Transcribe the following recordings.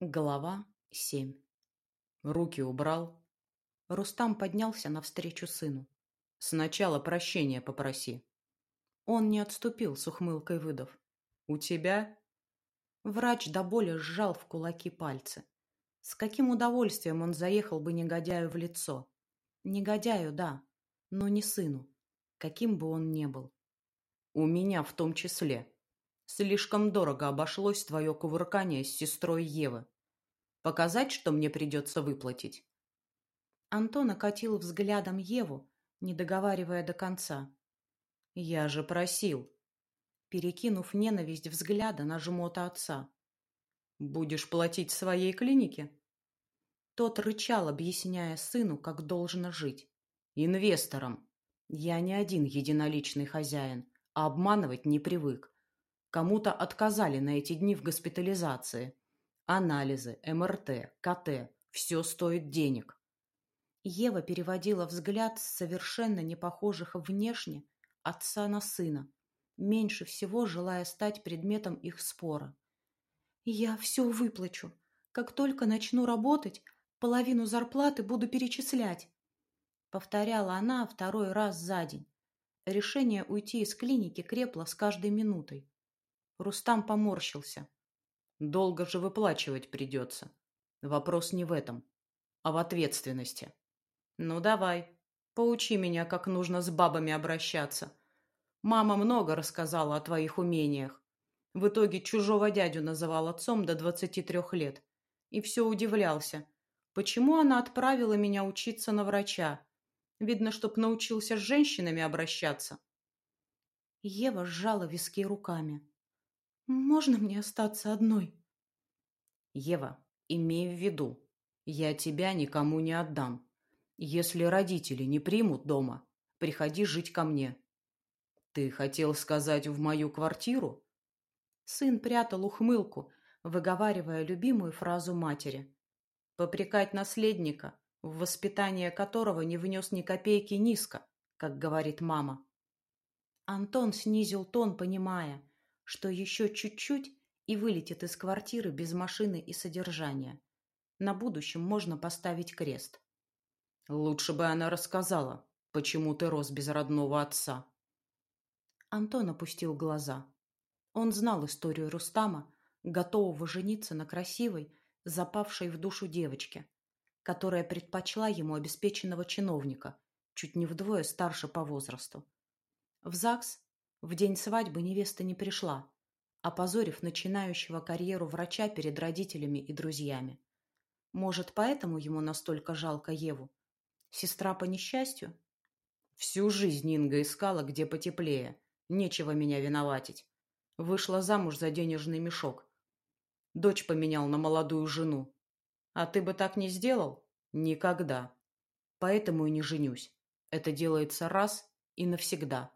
Глава семь. Руки убрал. Рустам поднялся навстречу сыну. Сначала прощения попроси. Он не отступил с ухмылкой выдав. У тебя? Врач до боли сжал в кулаки пальцы. С каким удовольствием он заехал бы негодяю в лицо. Негодяю, да, но не сыну, каким бы он ни был. У меня в том числе. Слишком дорого обошлось твое кувыркание с сестрой Евы. Показать, что мне придется выплатить?» Антон окатил взглядом Еву, не договаривая до конца. «Я же просил!» Перекинув ненависть взгляда на жмота отца. «Будешь платить своей клинике?» Тот рычал, объясняя сыну, как должно жить. «Инвесторам. Я не один единоличный хозяин, а обманывать не привык. Кому-то отказали на эти дни в госпитализации. Анализы, МРТ, КТ – все стоит денег. Ева переводила взгляд с совершенно непохожих внешне отца на сына, меньше всего желая стать предметом их спора. «Я все выплачу. Как только начну работать, половину зарплаты буду перечислять», — повторяла она второй раз за день. Решение уйти из клиники крепло с каждой минутой. Рустам поморщился. Долго же выплачивать придется. Вопрос не в этом, а в ответственности. Ну давай, поучи меня, как нужно с бабами обращаться. Мама много рассказала о твоих умениях. В итоге чужого дядю называл отцом до двадцати трех лет. И все удивлялся. Почему она отправила меня учиться на врача? Видно, чтоб научился с женщинами обращаться. Ева сжала виски руками. Можно мне остаться одной? Ева, имей в виду, я тебя никому не отдам. Если родители не примут дома, приходи жить ко мне. Ты хотел сказать в мою квартиру? Сын прятал ухмылку, выговаривая любимую фразу матери. Попрекать наследника, в воспитание которого не внес ни копейки низко, как говорит мама. Антон снизил тон, понимая, что еще чуть-чуть и вылетит из квартиры без машины и содержания. На будущем можно поставить крест. Лучше бы она рассказала, почему ты рос без родного отца. Антон опустил глаза. Он знал историю Рустама, готового жениться на красивой, запавшей в душу девочке, которая предпочла ему обеспеченного чиновника, чуть не вдвое старше по возрасту. В ЗАГС в день свадьбы невеста не пришла, опозорив начинающего карьеру врача перед родителями и друзьями. Может, поэтому ему настолько жалко Еву? Сестра по несчастью? Всю жизнь Инга искала, где потеплее. Нечего меня виноватить. Вышла замуж за денежный мешок. Дочь поменял на молодую жену. А ты бы так не сделал? Никогда. Поэтому и не женюсь. Это делается раз и навсегда.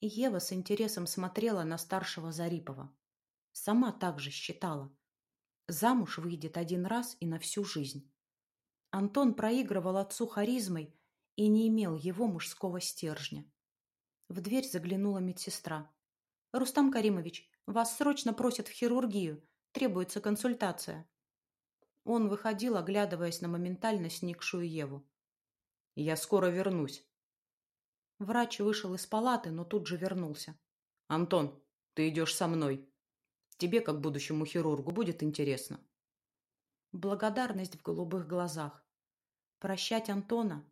Ева с интересом смотрела на старшего Зарипова. Сама так же считала. Замуж выйдет один раз и на всю жизнь. Антон проигрывал отцу харизмой и не имел его мужского стержня. В дверь заглянула медсестра. «Рустам Каримович, вас срочно просят в хирургию. Требуется консультация». Он выходил, оглядываясь на моментально сникшую Еву. «Я скоро вернусь», Врач вышел из палаты, но тут же вернулся. «Антон, ты идешь со мной. Тебе, как будущему хирургу, будет интересно». Благодарность в голубых глазах. Прощать Антона,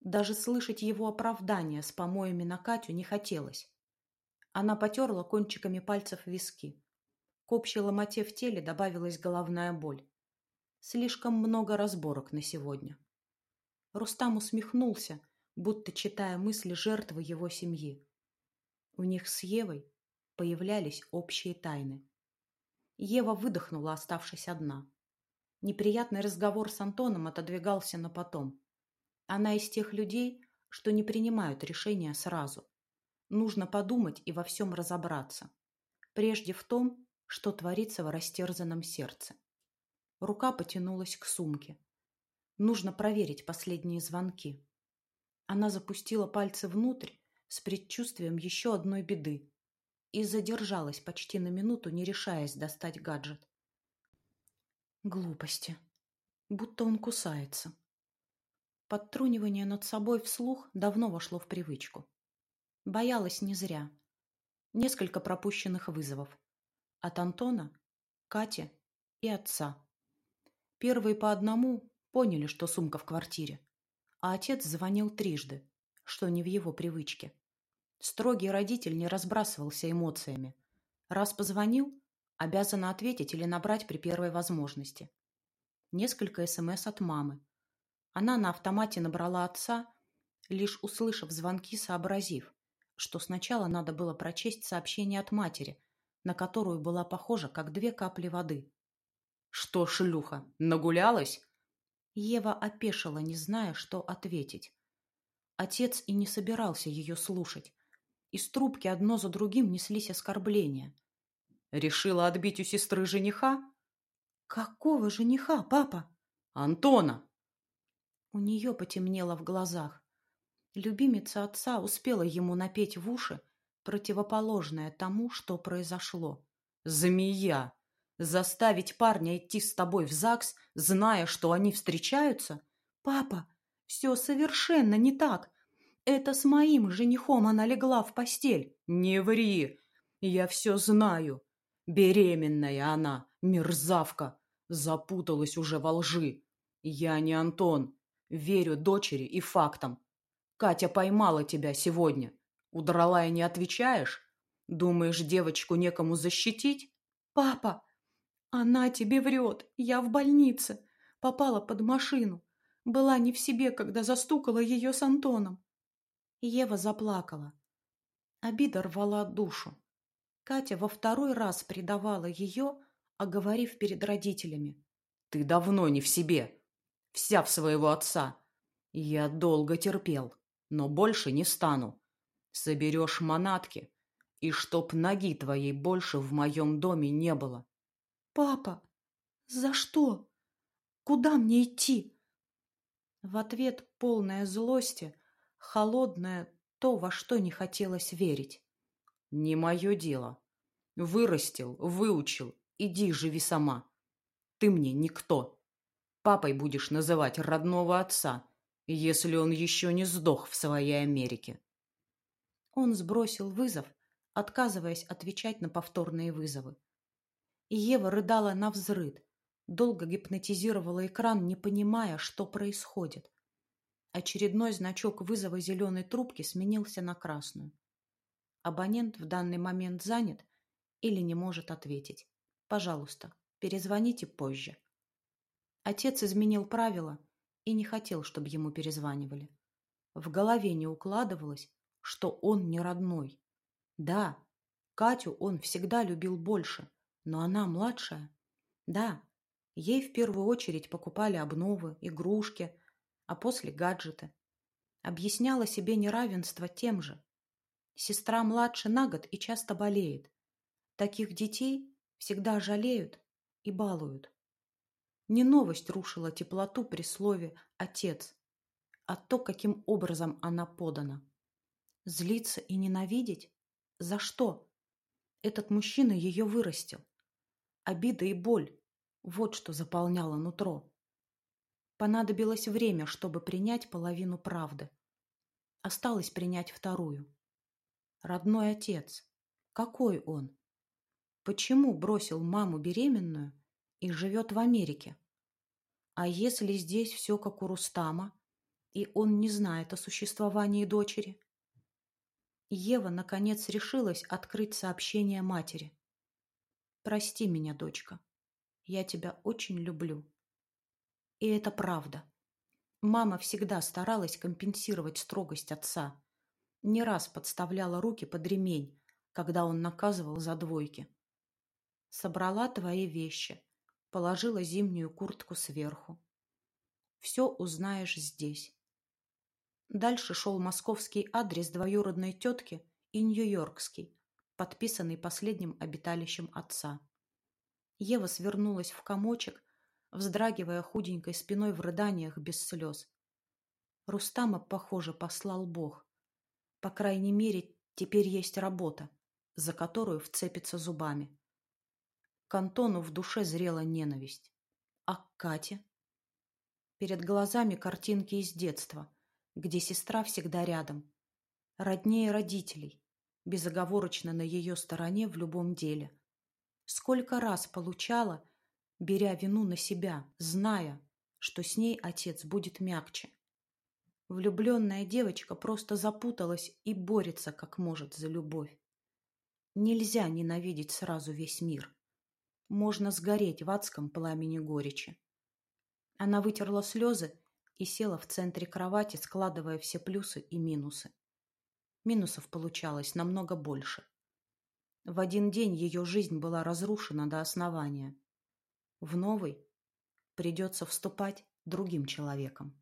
даже слышать его оправдания с помоями на Катю не хотелось. Она потерла кончиками пальцев виски. К общей ломоте в теле добавилась головная боль. Слишком много разборок на сегодня. Рустам усмехнулся, будто читая мысли жертвы его семьи. У них с Евой появлялись общие тайны. Ева выдохнула, оставшись одна. Неприятный разговор с Антоном отодвигался на потом. Она из тех людей, что не принимают решения сразу. Нужно подумать и во всем разобраться. Прежде в том, что творится в растерзанном сердце. Рука потянулась к сумке. Нужно проверить последние звонки. Она запустила пальцы внутрь с предчувствием еще одной беды и задержалась почти на минуту, не решаясь достать гаджет. Глупости. Будто он кусается. Подтрунивание над собой вслух давно вошло в привычку. Боялась не зря. Несколько пропущенных вызовов. От Антона, Кати и отца. Первые по одному поняли, что сумка в квартире. А отец звонил трижды, что не в его привычке. Строгий родитель не разбрасывался эмоциями. Раз позвонил, обязана ответить или набрать при первой возможности. Несколько СМС от мамы. Она на автомате набрала отца, лишь услышав звонки, сообразив, что сначала надо было прочесть сообщение от матери, на которую была похожа, как две капли воды. «Что, шлюха, нагулялась?» Ева опешила, не зная, что ответить. Отец и не собирался ее слушать. Из трубки одно за другим неслись оскорбления. Решила отбить у сестры жениха? Какого жениха, папа? Антона. У нее потемнело в глазах. Любимица отца успела ему напеть в уши, противоположное тому, что произошло. «Змея! Заставить парня идти с тобой в ЗАГС, зная, что они встречаются? Папа, все совершенно не так. Это с моим женихом она легла в постель. Не ври! Я все знаю. Беременная она, мерзавка, запуталась уже во лжи. Я не Антон, верю дочери и фактам. Катя поймала тебя сегодня. Удрала и не отвечаешь? Думаешь, девочку некому защитить? Папа, она тебе врет. Я в больнице. Попала под машину. Была не в себе, когда застукала ее с Антоном. Ева заплакала. Обида рвала душу. Катя во второй раз предавала ее, оговорив перед родителями. «Ты давно не в себе, вся в своего отца. Я долго терпел, но больше не стану. Соберешь манатки, и чтоб ноги твоей больше в моем доме не было». «Папа, за что? Куда мне идти?» В ответ полная злости, холодная то, во что не хотелось верить. Не мое дело. Вырастил, выучил, иди живи сама. Ты мне никто. Папой будешь называть родного отца, если он еще не сдох в своей Америке. Он сбросил вызов, отказываясь отвечать на повторные вызовы. И Ева рыдала на взрыд, долго гипнотизировала экран, не понимая, что происходит. Очередной значок вызова зеленой трубки сменился на красную. Абонент в данный момент занят или не может ответить. Пожалуйста, перезвоните позже. Отец изменил правила и не хотел, чтобы ему перезванивали. В голове не укладывалось, что он не родной. Да, Катю он всегда любил больше, но она младшая. Да, ей в первую очередь покупали обновы, игрушки, а после гаджеты. Объясняла себе неравенство тем же. Сестра младше на год и часто болеет. Таких детей всегда жалеют и балуют. Не новость рушила теплоту при слове «отец», а то, каким образом она подана. Злиться и ненавидеть? За что? Этот мужчина ее вырастил. Обида и боль – вот что заполняло нутро. Понадобилось время, чтобы принять половину правды. Осталось принять вторую. Родной отец. Какой он? Почему бросил маму беременную и живет в Америке? А если здесь все как у Рустама, и он не знает о существовании дочери? Ева, наконец, решилась открыть сообщение матери. «Прости меня, дочка. Я тебя очень люблю». И это правда. Мама всегда старалась компенсировать строгость отца, не раз подставляла руки под ремень, когда он наказывал за двойки. Собрала твои вещи, положила зимнюю куртку сверху. Все узнаешь здесь. Дальше шел московский адрес двоюродной тетки и нью-йоркский, подписанный последним обиталищем отца. Ева свернулась в комочек, вздрагивая худенькой спиной в рыданиях без слез. Рустама, похоже, послал Бог. По крайней мере, теперь есть работа, за которую вцепится зубами. К Антону в душе зрела ненависть. А Кате? Перед глазами картинки из детства, где сестра всегда рядом. Роднее родителей, безоговорочно на ее стороне в любом деле. Сколько раз получала, беря вину на себя, зная, что с ней отец будет мягче. Влюбленная девочка просто запуталась и борется, как может, за любовь. Нельзя ненавидеть сразу весь мир. Можно сгореть в адском пламени горечи. Она вытерла слезы и села в центре кровати, складывая все плюсы и минусы. Минусов получалось намного больше. В один день ее жизнь была разрушена до основания. В новый придется вступать другим человеком.